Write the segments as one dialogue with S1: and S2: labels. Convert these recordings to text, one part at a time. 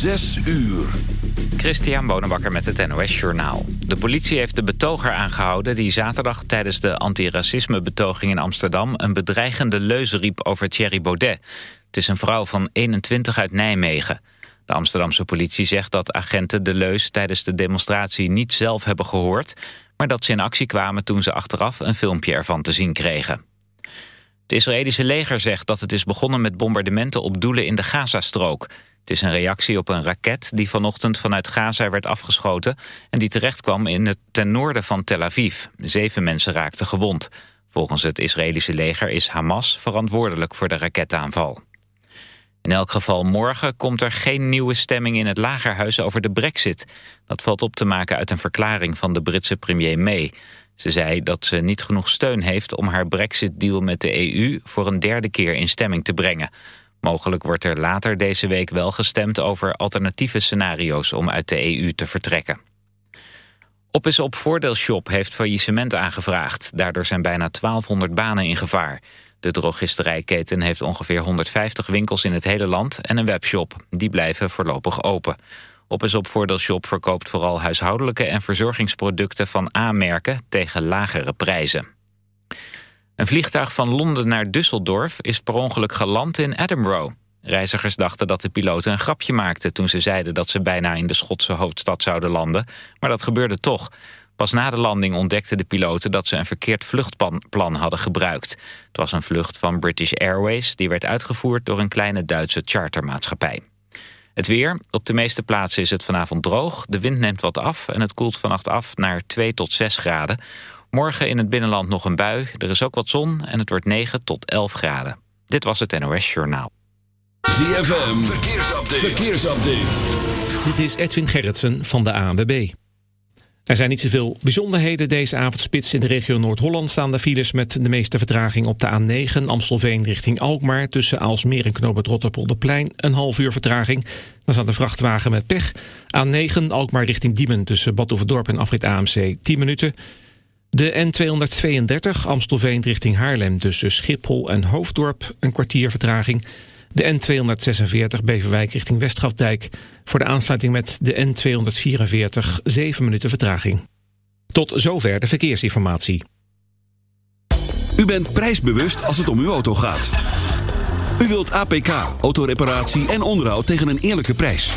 S1: Zes uur.
S2: Christian Bonenbakker met het NOS Journaal. De politie heeft de betoger aangehouden die zaterdag tijdens de antiracisme-betoging in Amsterdam... een bedreigende leuze riep over Thierry Baudet. Het is een vrouw van 21 uit Nijmegen. De Amsterdamse politie zegt dat agenten de leus tijdens de demonstratie niet zelf hebben gehoord... maar dat ze in actie kwamen toen ze achteraf een filmpje ervan te zien kregen. Het Israëlische leger zegt dat het is begonnen met bombardementen op doelen in de Gazastrook. Het is een reactie op een raket die vanochtend vanuit Gaza werd afgeschoten... en die terechtkwam in het ten noorden van Tel Aviv. Zeven mensen raakten gewond. Volgens het Israëlische leger is Hamas verantwoordelijk voor de raketaanval. In elk geval morgen komt er geen nieuwe stemming in het Lagerhuis over de brexit. Dat valt op te maken uit een verklaring van de Britse premier May. Ze zei dat ze niet genoeg steun heeft om haar brexit-deal met de EU... voor een derde keer in stemming te brengen. Mogelijk wordt er later deze week wel gestemd over alternatieve scenario's om uit de EU te vertrekken. Op is op Voordeelshop heeft faillissement aangevraagd. Daardoor zijn bijna 1200 banen in gevaar. De drogisterijketen heeft ongeveer 150 winkels in het hele land en een webshop. Die blijven voorlopig open. Op is op Voordeelshop verkoopt vooral huishoudelijke en verzorgingsproducten van A-merken tegen lagere prijzen. Een vliegtuig van Londen naar Düsseldorf is per ongeluk geland in Edinburgh. Reizigers dachten dat de piloten een grapje maakten toen ze zeiden dat ze bijna in de Schotse hoofdstad zouden landen, maar dat gebeurde toch. Pas na de landing ontdekten de piloten dat ze een verkeerd vluchtplan hadden gebruikt. Het was een vlucht van British Airways die werd uitgevoerd door een kleine Duitse chartermaatschappij. Het weer. Op de meeste plaatsen is het vanavond droog. De wind neemt wat af en het koelt vannacht af naar 2 tot 6 graden. Morgen in het binnenland nog een bui. Er is ook wat zon en het wordt 9 tot 11 graden. Dit was het NOS Journaal.
S1: ZFM. Verkeersupdate. Verkeersupdate.
S3: Dit is Edwin Gerritsen van de ANWB. Er zijn niet zoveel bijzonderheden deze avondspits. In de regio Noord-Holland staan de files met de meeste vertraging op de A9 Amstelveen richting Alkmaar. Tussen Aalsmeer en Knoop Rotterpolderplein een half uur vertraging. Dan staat de vrachtwagen met pech. A9 Alkmaar richting Diemen tussen Badhoevedorp en Afrit AMC 10 minuten. De N232 Amstelveen richting Haarlem tussen Schiphol en Hoofddorp een kwartier vertraging. De N246 Beverwijk richting Westgrafdijk. Voor de aansluiting met de N244 7 minuten vertraging. Tot zover de verkeersinformatie.
S1: U bent prijsbewust als het om uw auto gaat. U wilt APK, autoreparatie en onderhoud tegen een eerlijke prijs.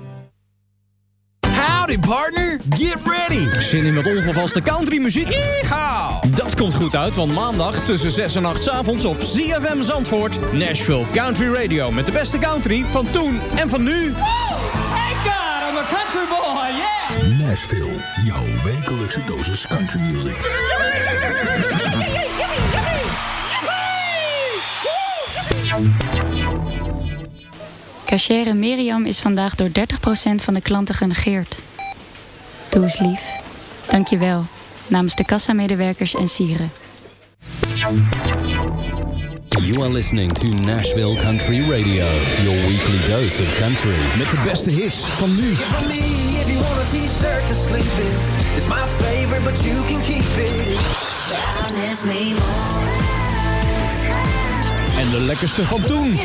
S4: Howdy partner, get ready! Zin in met onvervaste countrymuziek? Dat komt goed uit, want maandag tussen 6 en 8 's avonds op ZFM Zandvoort... Nashville Country Radio met de beste country van toen en van nu.
S5: Thank God I'm a country boy, yeah.
S1: Nashville, jouw wekelijkse dosis country music.
S6: Cachere Miriam is vandaag door 30% van de klanten genegeerd. Doe eens lief. Dank je wel. Namens de kassamedewerkers en sieren.
S7: You are listening to Nashville Country Radio, your weekly dose of country.
S8: Met de beste hits van nu.
S9: It's my favorite, but you can keep it. miss me
S8: En de lekkerste van toen.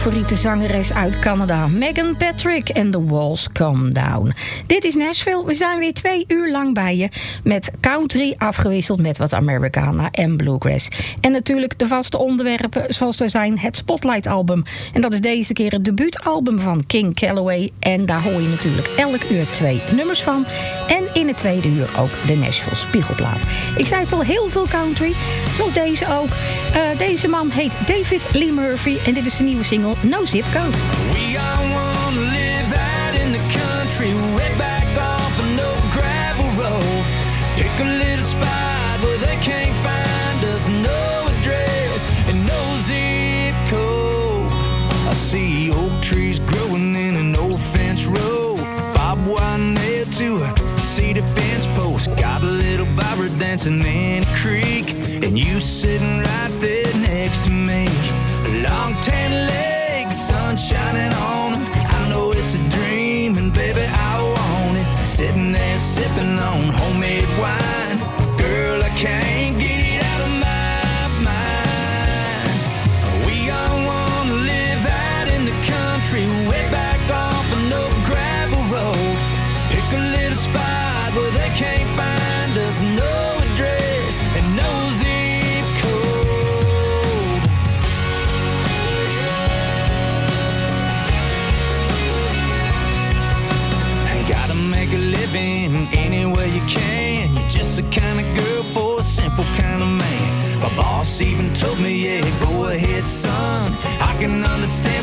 S10: Favoriete zangeres uit Canada, Megan Patrick en The Walls Come Down. Dit is Nashville. We zijn weer twee uur lang bij je met country afgewisseld met wat Americana en bluegrass. En natuurlijk de vaste onderwerpen zoals er zijn het Spotlight album. En dat is deze keer het debuutalbum van King Calloway. En daar hoor je natuurlijk elk uur twee nummers van. En in het tweede uur ook de Nashville Spiegelplaat. Ik zei het al, heel veel country, zoals deze ook. Eh, deze man heet David Lee Murphy en dit is zijn nieuwe single No Zip Code.
S9: We live out in the country, way back off gravel road. Pick a little spot where they can't find us, no address and no zip code. I see oak trees growing in an old fence barbed wire to a cedar fence post. Got a little dancing in a creek, and you sitting right there next to me. Long tan leg sun shining on them. I know it's a dream, and baby, I want it. Sitting there sipping on homemade wine. can understand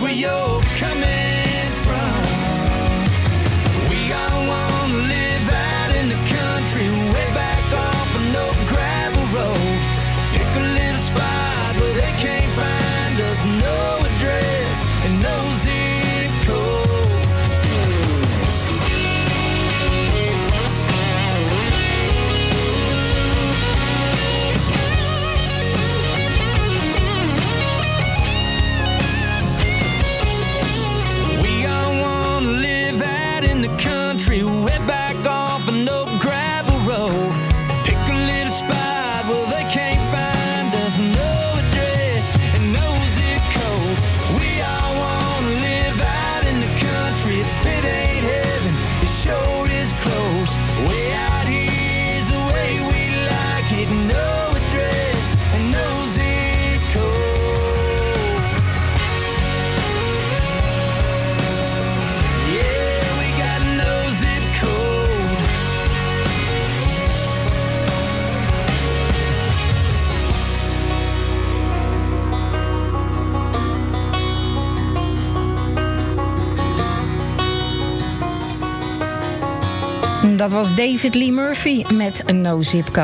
S10: dat was David Lee Murphy met een No Zip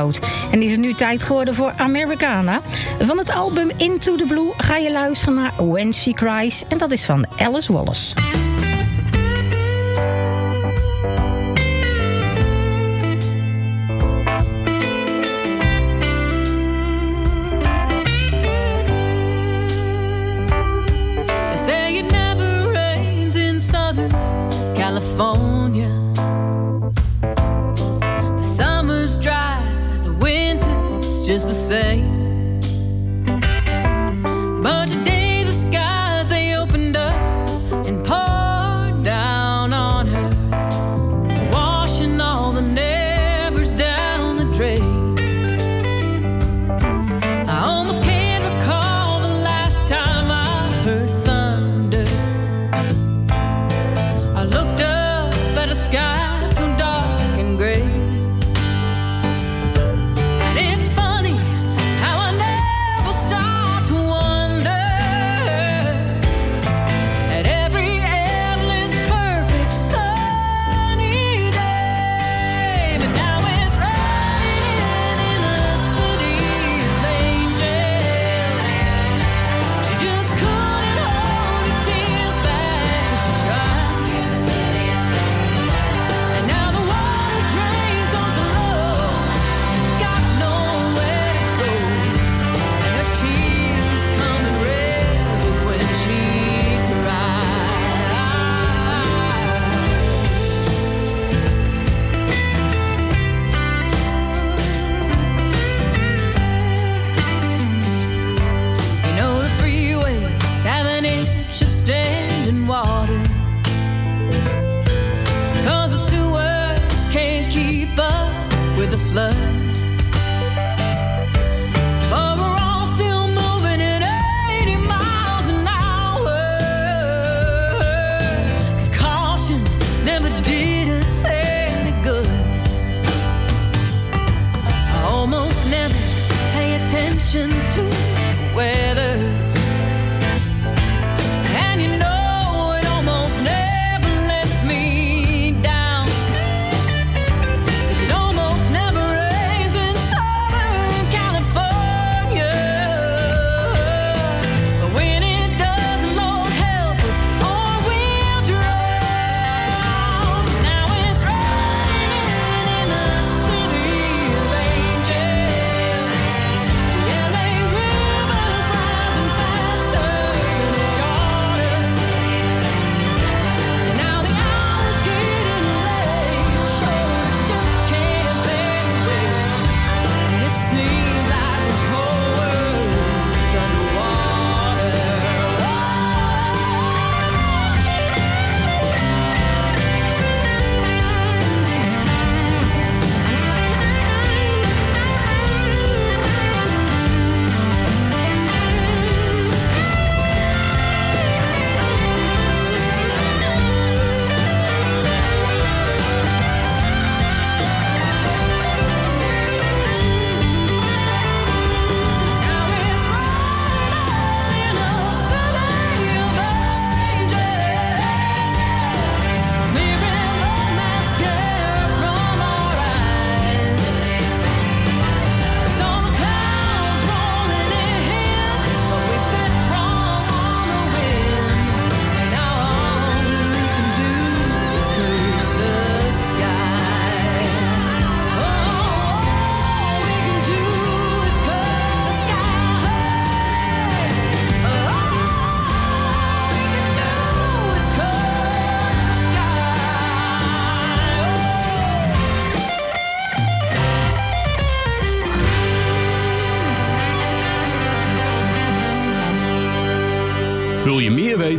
S10: En is het nu tijd geworden voor Americana. Van het album Into the Blue ga je luisteren naar When She Cries. En dat is van Alice Wallace.
S11: sei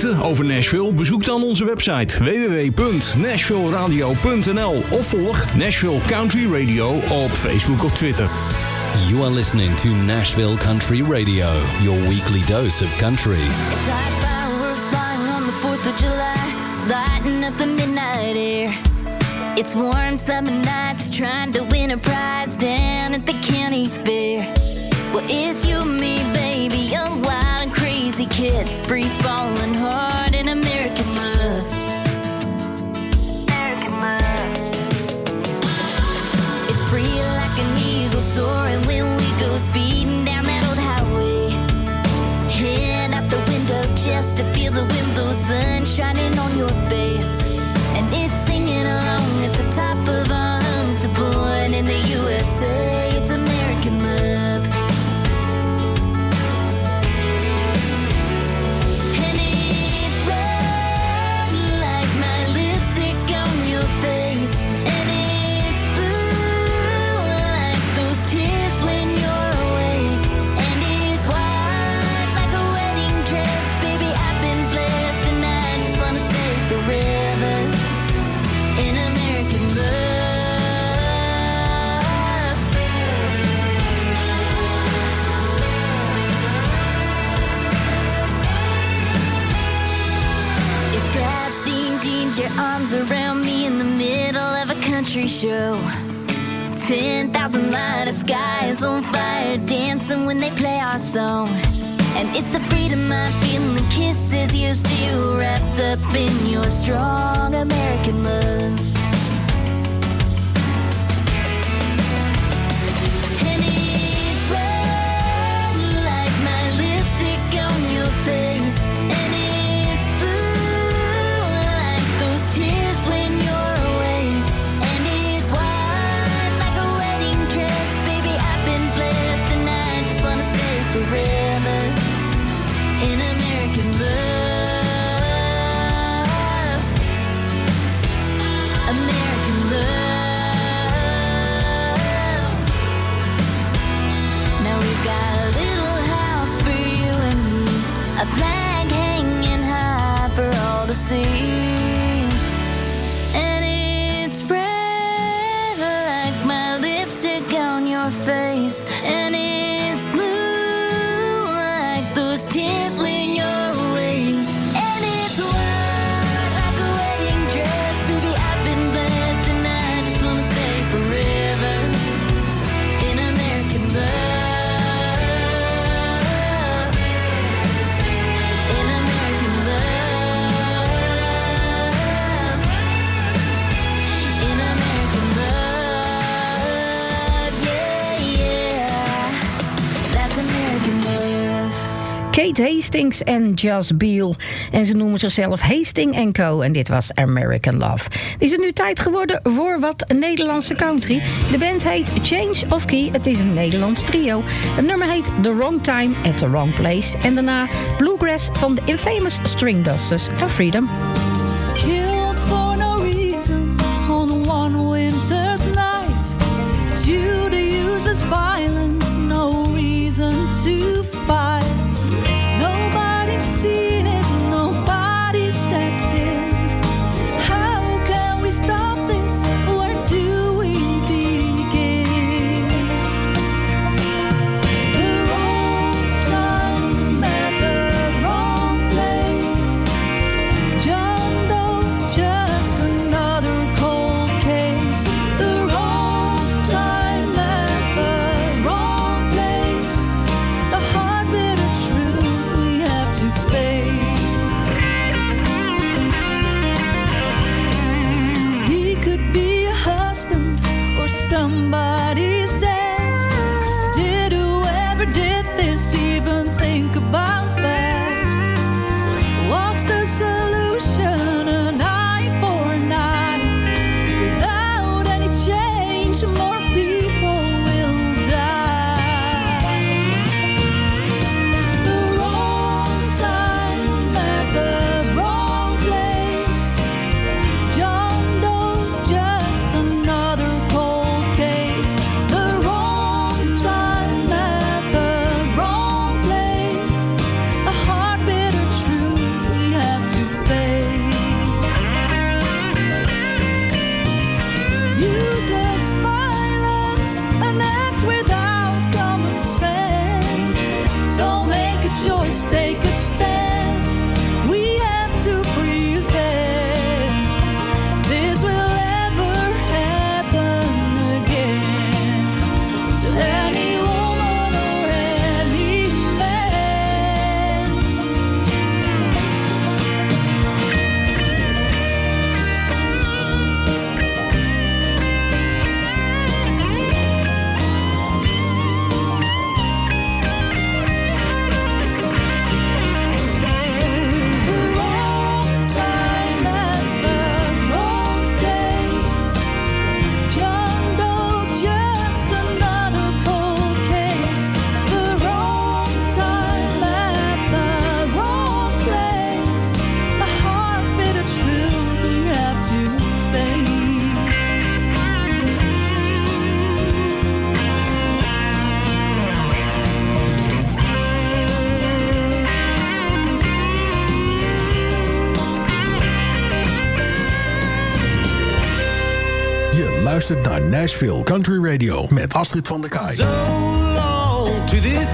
S12: weten over Nashville? Bezoek dan onze website www.nashvilleradio.nl of volg Nashville Country Radio op Facebook of Twitter.
S7: You are listening to Nashville Country Radio, your weekly dose of country.
S8: It's like fireworks flying on the 4th of July, lighting up the midnight air. It's warm summer nights trying to win a prize down at the county fair. Show. Ten thousand light of skies on fire, dancing when they play our song. And it's the freedom I feel in the kisses you still wrapped up in your strong American love.
S10: Hastings en Just Beal. En ze noemen zichzelf Hasting Co. En dit was American Love. Is het nu tijd geworden voor wat Nederlandse country? De band heet Change of Key. Het is een Nederlands trio. Het nummer heet The Wrong Time at the Wrong Place. En daarna Bluegrass van de Infamous String Dusters en Freedom.
S5: Luistert naar Nashville Country Radio met Astrid van der Kaai.
S13: long to this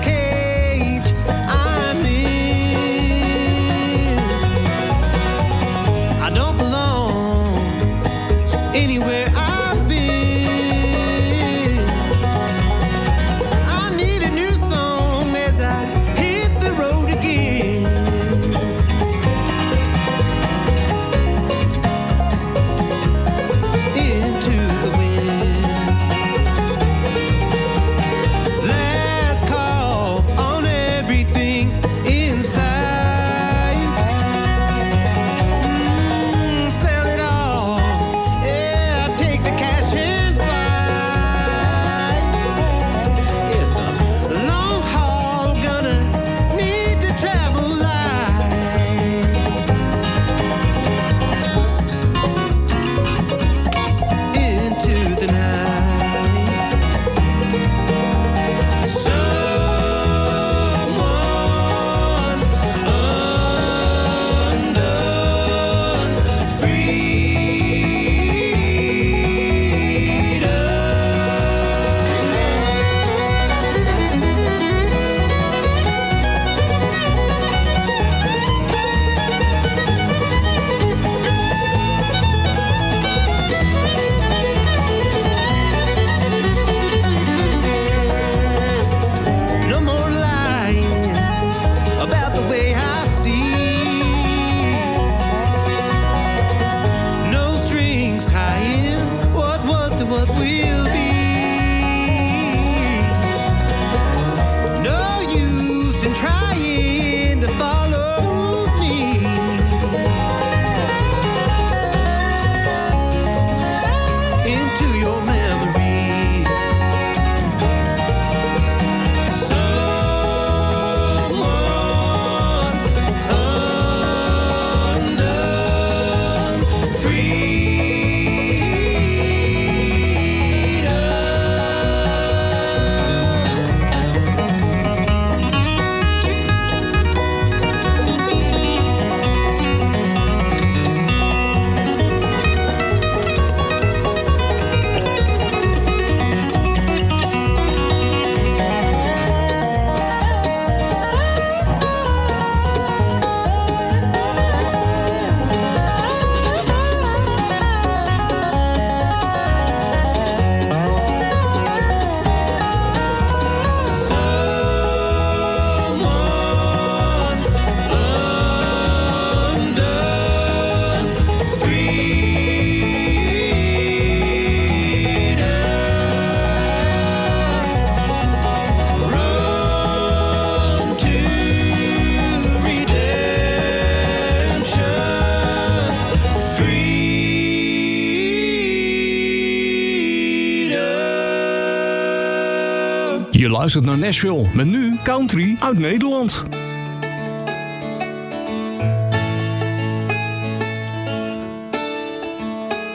S5: luistert naar Nashville met nu country uit Nederland.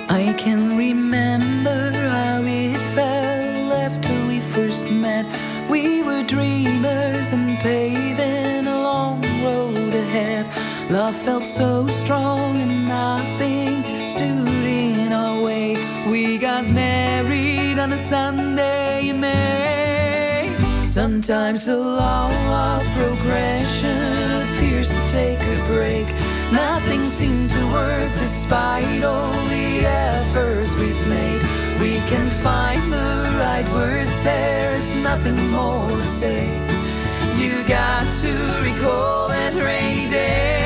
S11: I can remember how it felt after we first met. We were dreamers and paving a long road ahead. Love felt so strong and nothing stood in our way. We got married on a Sunday. Sometimes the law of progression appears to take a break. Nothing seems to work despite all the efforts we've made. We can find the right words, there is nothing more to say. You got to recall that rainy day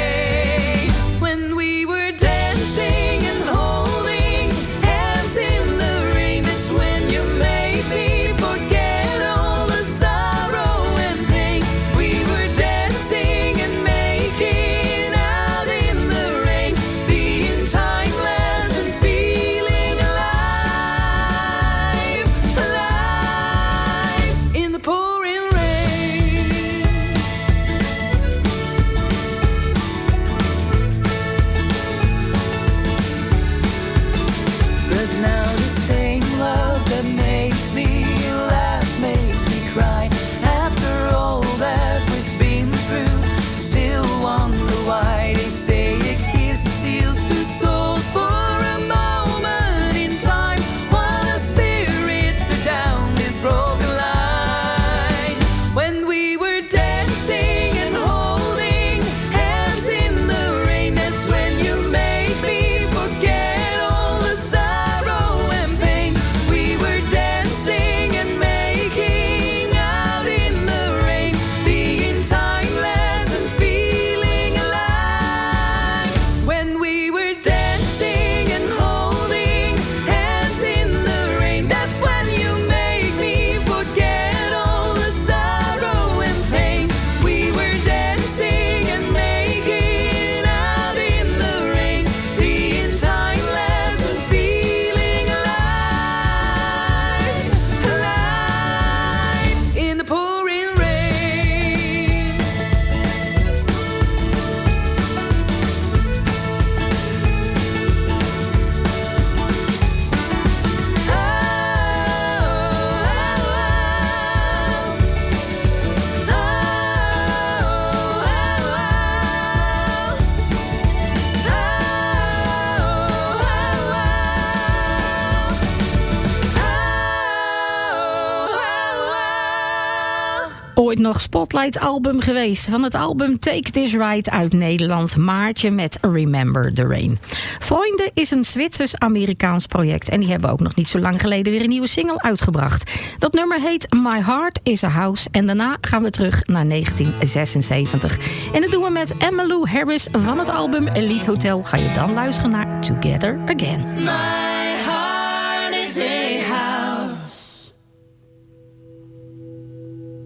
S10: nog Spotlight album geweest. Van het album Take This Ride uit Nederland. Maartje met Remember the Rain. Vrienden is een Zwitsers-Amerikaans project. En die hebben ook nog niet zo lang geleden weer een nieuwe single uitgebracht. Dat nummer heet My Heart is a House. En daarna gaan we terug naar 1976. En dat doen we met Emmylou Harris van het album Elite Hotel. Ga je dan luisteren naar Together Again.
S14: My heart is a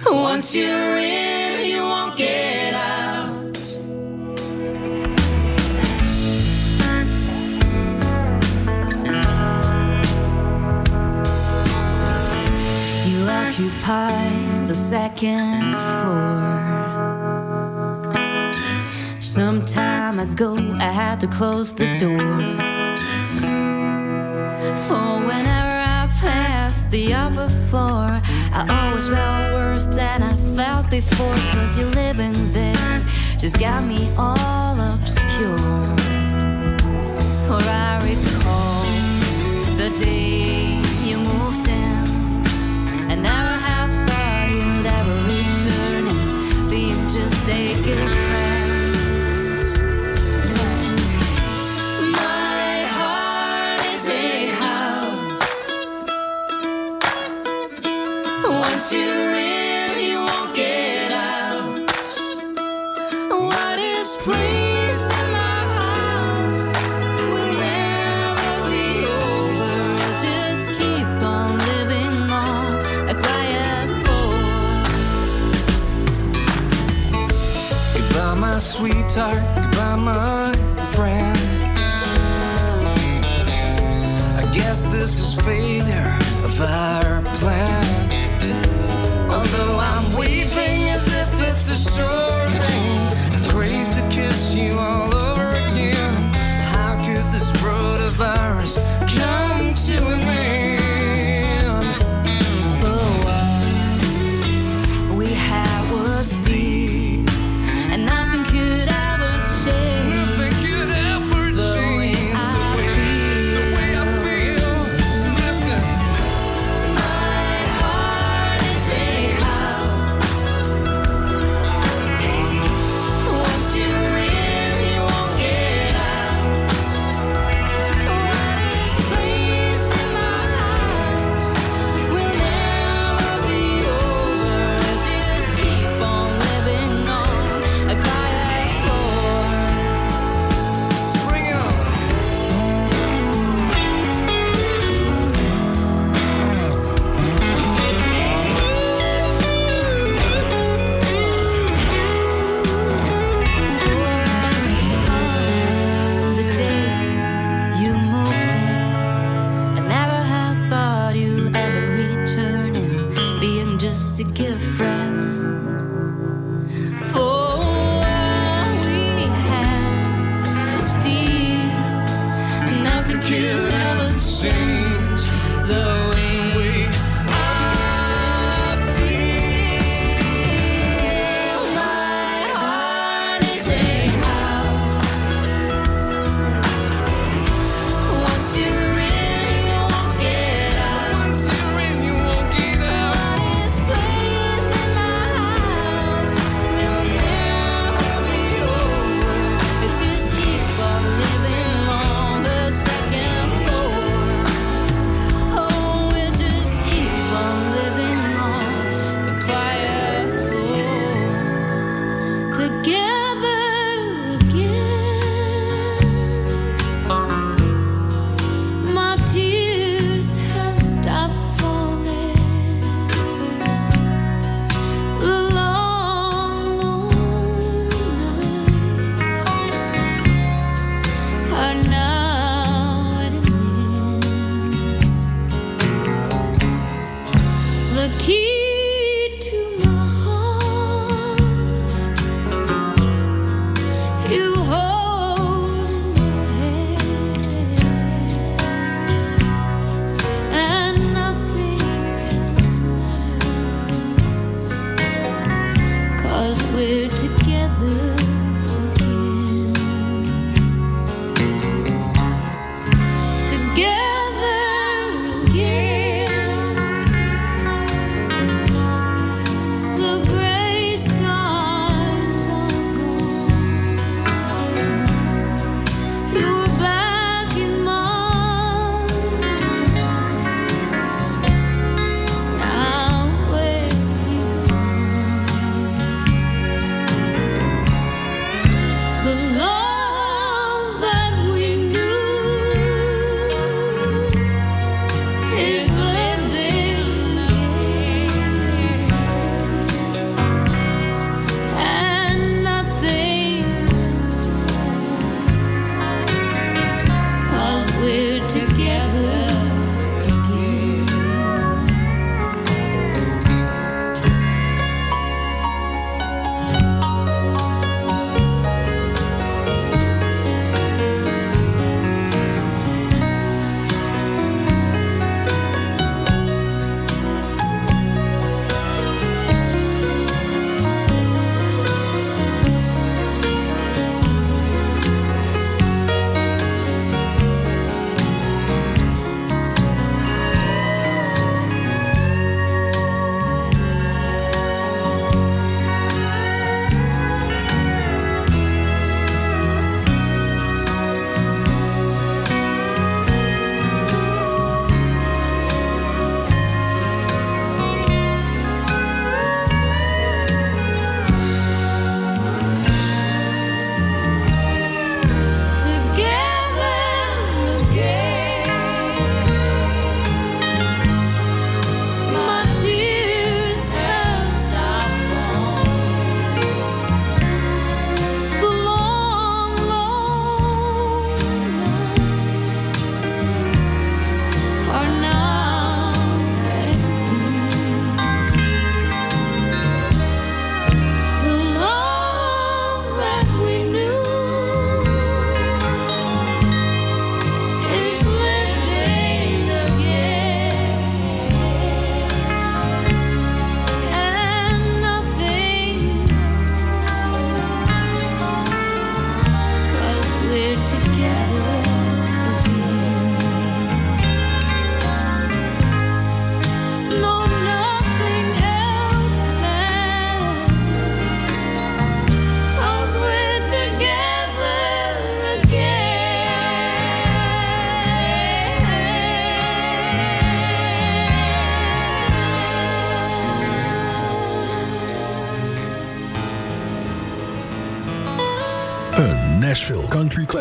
S14: Once you're in, you won't get out.
S15: You occupy the second floor. Some time ago, I had to close the door. For whenever I pass the upper floor, I always felt worse than I felt before. Cause you living there just got me all obscure. For I recall the day you moved in. I never have thought you'd ever return and being just a
S8: sweetheart. Goodbye, my friend. I guess this is failure of our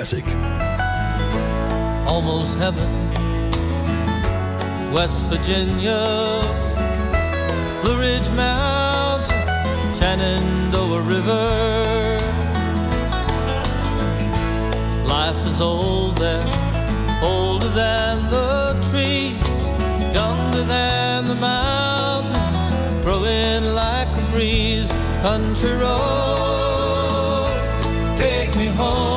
S5: classic.
S16: Almost heaven, West Virginia, Blue Ridge Mountain, Shenandoah River. Life is old there, older than the trees, younger than the mountains, growing like a breeze, country roads. Take me home.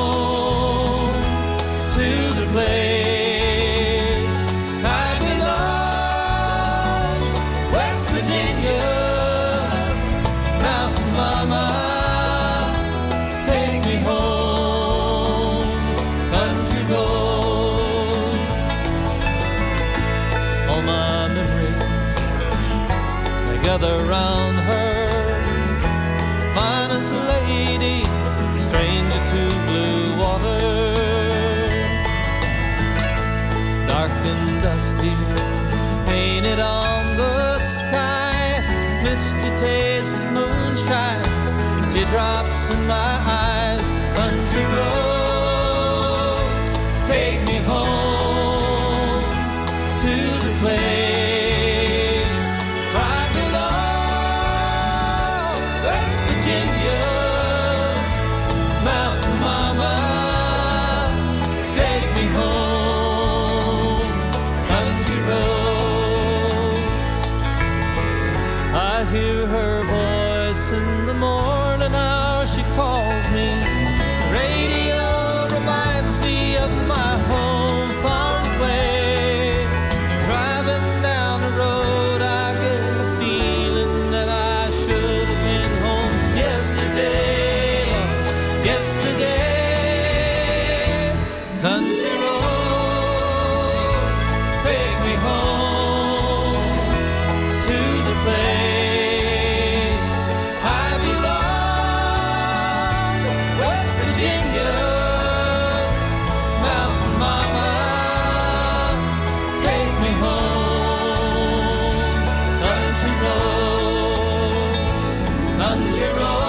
S16: Tanjiro.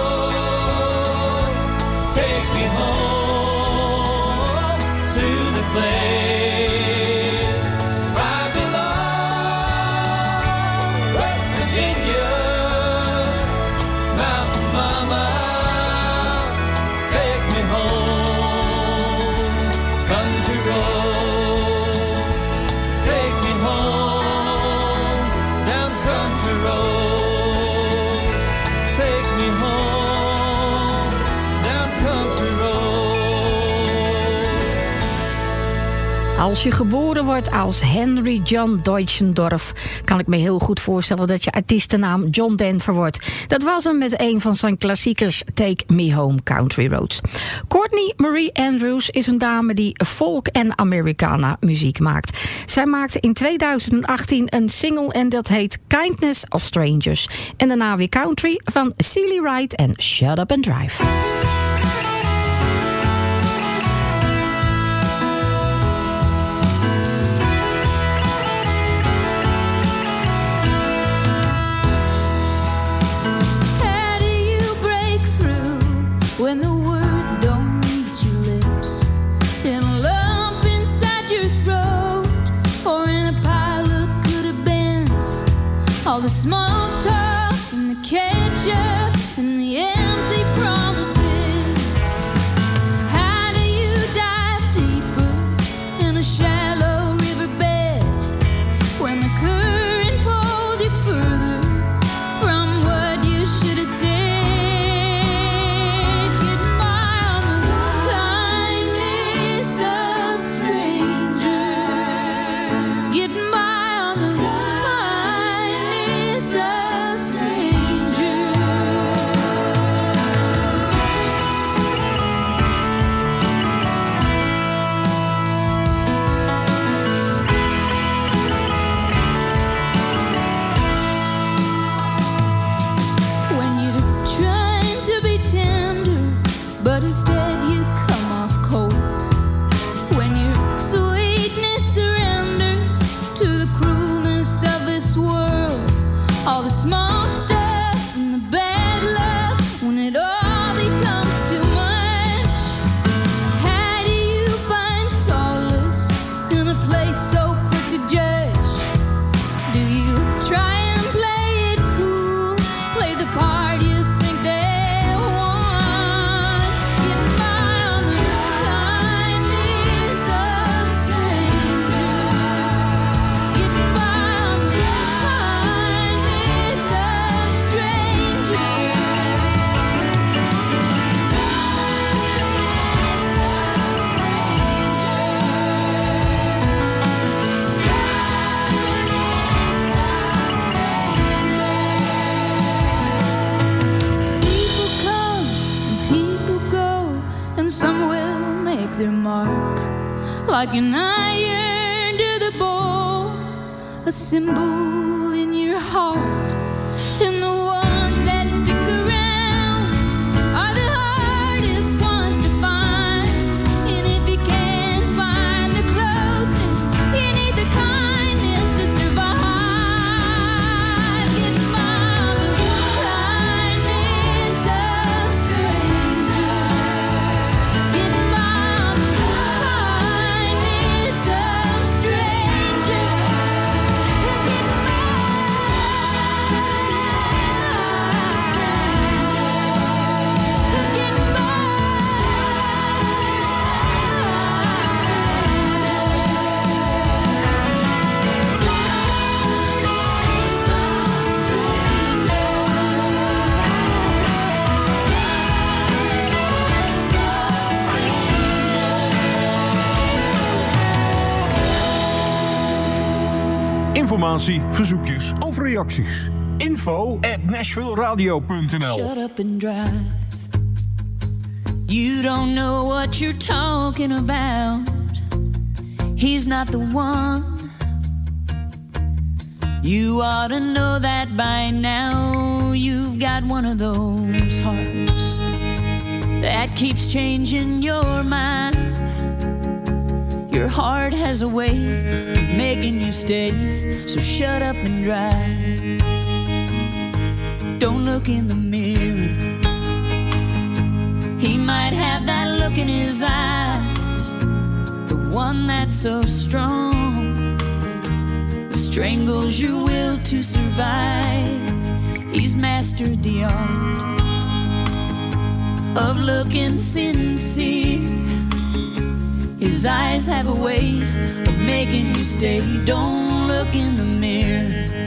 S10: Als je geboren wordt als Henry John Deutschendorf... kan ik me heel goed voorstellen dat je artiestennaam John Denver wordt. Dat was hem met een van zijn klassiekers Take Me Home Country Roads. Courtney Marie Andrews is een dame die folk en Americana muziek maakt. Zij maakte in 2018 een single en dat heet Kindness of Strangers. En daarna weer country van Celie Wright en Shut Up and Drive.
S17: all the small
S18: informatie, verzoekjes of reacties. Info at nashvilleradio.nl
S8: Shut up and drive. You don't know what you're talking about. He's not the one. You ought to know that by now. You've got one of those hearts that keeps changing your mind. Your heart has a way making you stay, so shut up and drive. Don't look in the mirror. He might have that look in his eyes, the one that's so strong, strangles your will to survive. He's mastered the art of looking sincere. His eyes have a way of making you stay. Don't look in the mirror.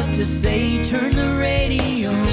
S8: what to say, turn the radio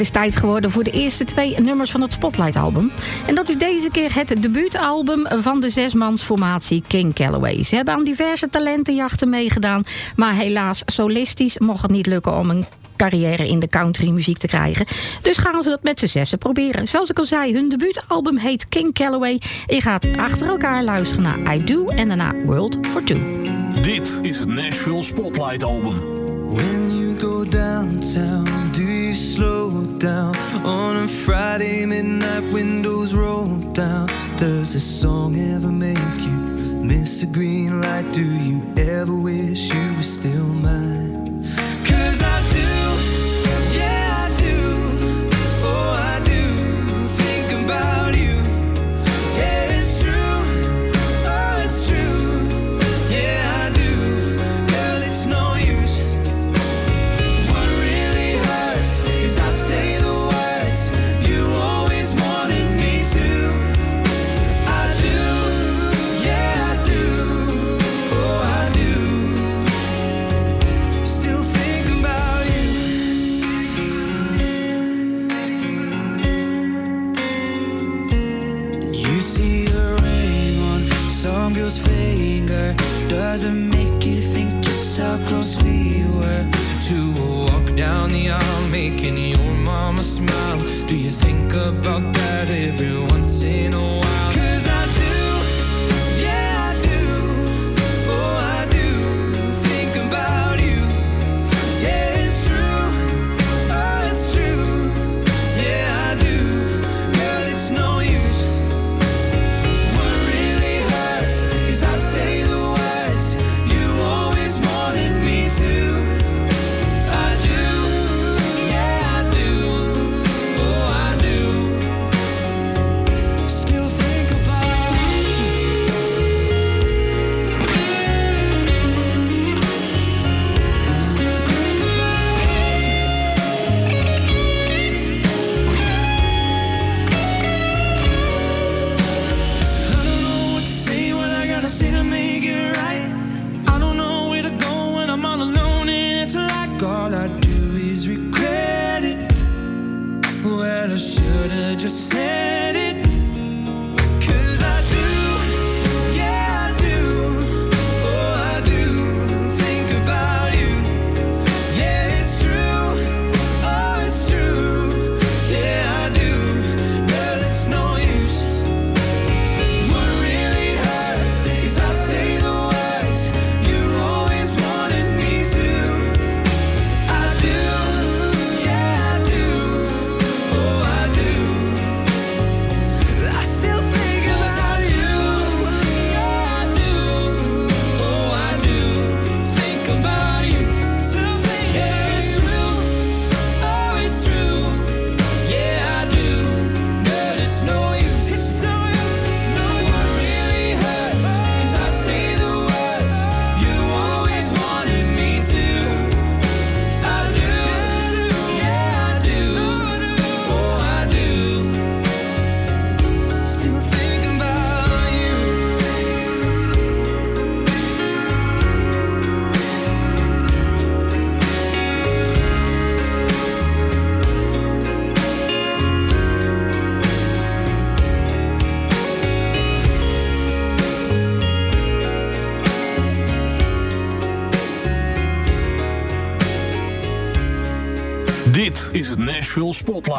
S10: Is tijd geworden voor de eerste twee nummers van het Spotlight-album. En dat is deze keer het debuutalbum van de zesmansformatie King Calloway. Ze hebben aan diverse talentenjachten meegedaan, maar helaas solistisch mocht het niet lukken om een carrière in de countrymuziek te krijgen. Dus gaan ze dat met z'n zessen proberen. Zoals ik al zei, hun debuutalbum heet King Calloway. Je gaat achter elkaar luisteren naar I Do en daarna World for Two.
S12: Dit is het Nashville Spotlight Album.
S15: When you go downtown, do you slow down? On a Friday midnight, windows roll down. Does a song ever make you miss a green light? Do you ever wish you were still mine? Cause I do, yeah, I do. Oh, I do think about some girl's finger. Does it make you think just how close we were to walk down the aisle, making your mama smile? Do you think about that every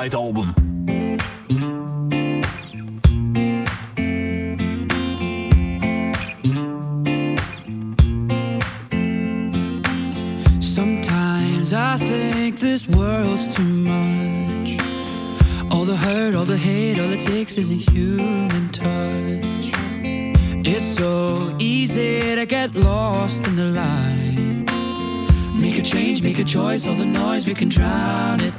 S12: Album.
S15: Sometimes I think this world's too much. All the hurt, all the hate, all it takes is a human touch. It's so easy to get lost in the light. Make a change, make a choice, all the noise, we can drown it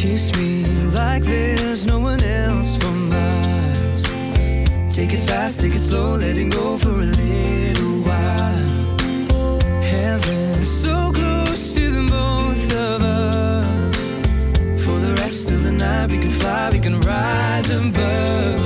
S15: Kiss me like there's no one else for miles. Take it fast, take it slow, letting go for a little while. Heaven so
S19: close to the both of us. For the rest of the night, we can fly, we can rise above.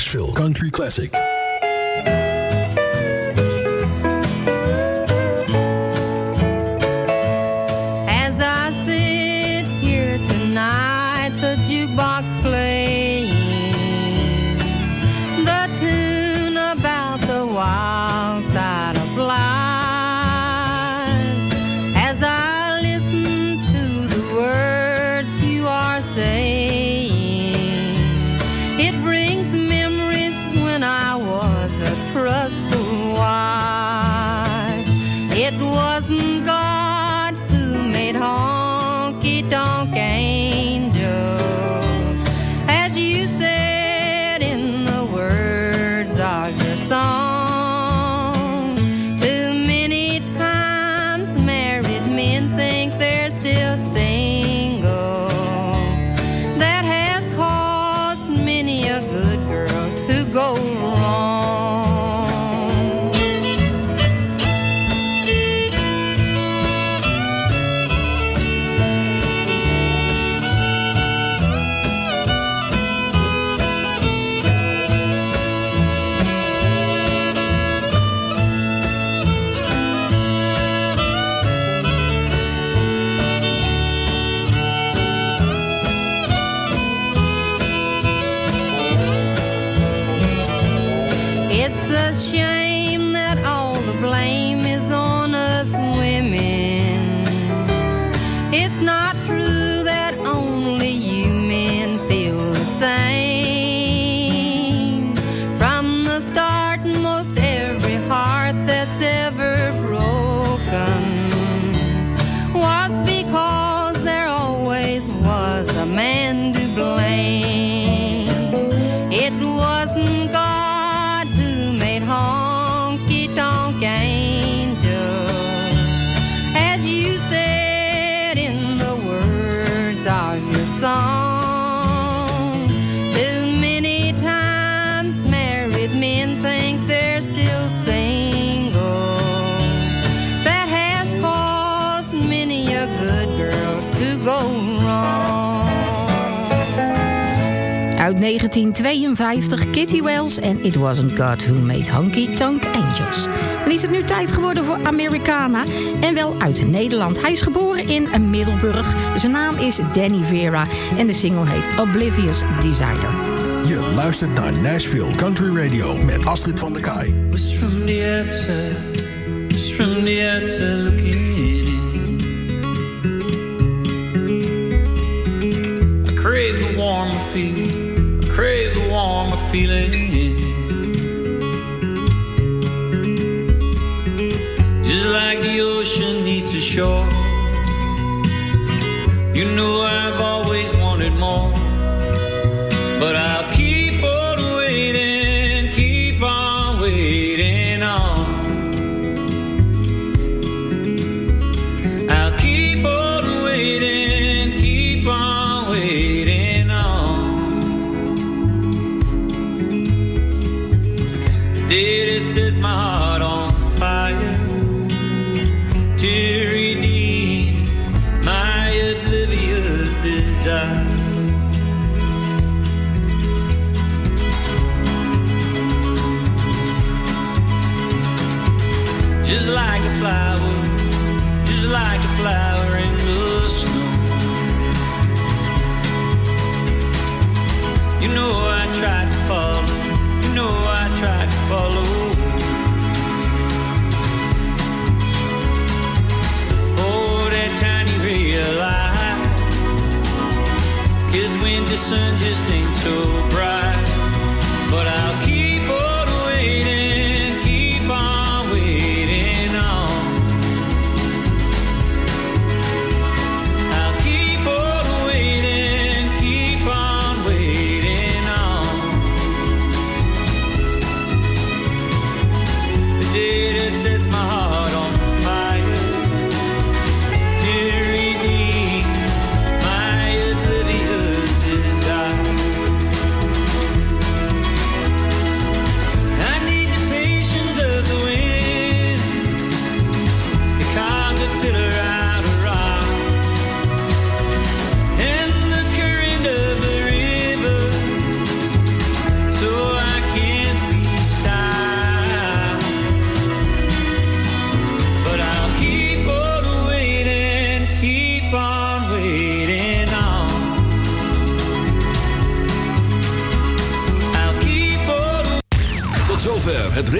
S19: Nashville Country Classic.
S10: uit 1952, Kitty Wells en It Wasn't God Who Made Hunky Tunk Angels. Dan is het nu tijd geworden voor Americana en wel uit Nederland. Hij is geboren in Middelburg. Zijn naam is Danny Vera en de single heet Oblivious Desire.
S12: Je luistert naar Nashville Country Radio met Astrid van der Kaai.
S16: Was from the from the looking in. The warm. warmer feeling. Just like the ocean needs a shore. You know I've always wanted more, but I'll keep. Just like a flower, just like a flower. discern just ain't so bright, but I'll